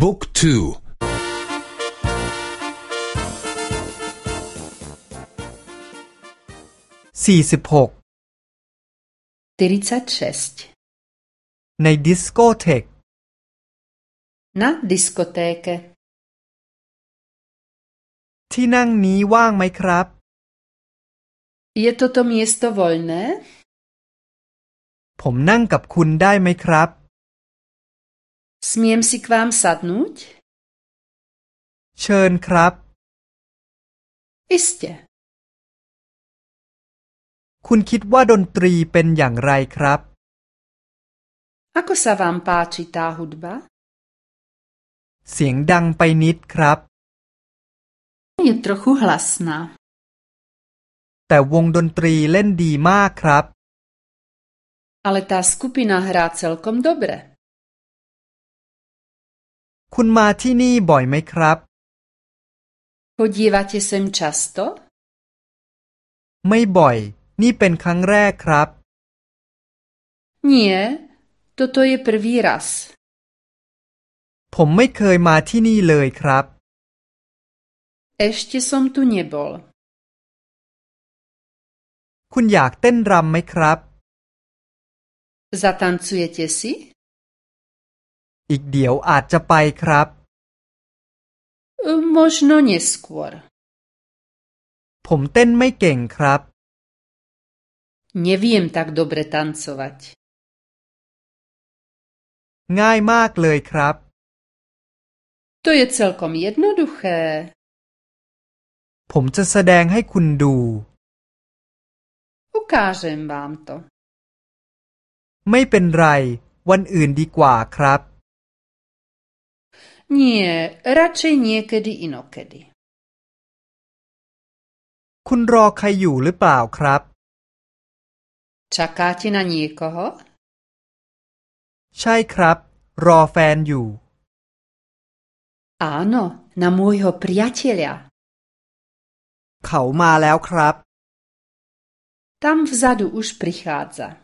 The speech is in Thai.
บุ๊กทูสี่สิบหกในดิสโกเทก Na diskotéke ที่นั่งนี้ว่างไหมครับ Je toto miesto voľné? ผมนั่งกับคุณได้ไหมครับ Smiem si k vám sadnúť? เชิญครับ Iste. คุณคิดว่าดนตรีเป็นอย่างไรครับ Ako sa vám páči tá hudba? เสียงดังไปนิดครับ Je trochu hlasná. แต่วงดนตรีเล่นดีมากครับ Ale tá skupina hrá celkom dobre. คุณมาที่นี่บ่อยไหมครับ Chodívate sem často? ไม่บ่อย นี่เป็นครั้งแรกครับ Nie, toto je prvý raz. ผมไม่เคยมาที่นี่เลยครับ Ešte som tu nebol. คุณอยากเต้นรำไหมครับ Zatancujete si? อีกเดี๋ยวอาจจะไปครับ Možno neskôr. ผมเต้นไม่เก่งครับ Neviem tak dobre tancovať. ง่ายมากเลยครับ To je celkom jednoduché. ผมจะแสดงให้คุณดู Ukážem vám to. ไม่เป็นไร วันอื่นดีกว่าครับ Nie, radšej niekedy inokedy. คุณรอใครอยู่หรือเปล่าครับ Čakáte na niekoho? ใช่ครับ รอแฟนอยู่ Áno, na môjho priateľa. เขามาแล้วครับ Tam vzadu už prichádza.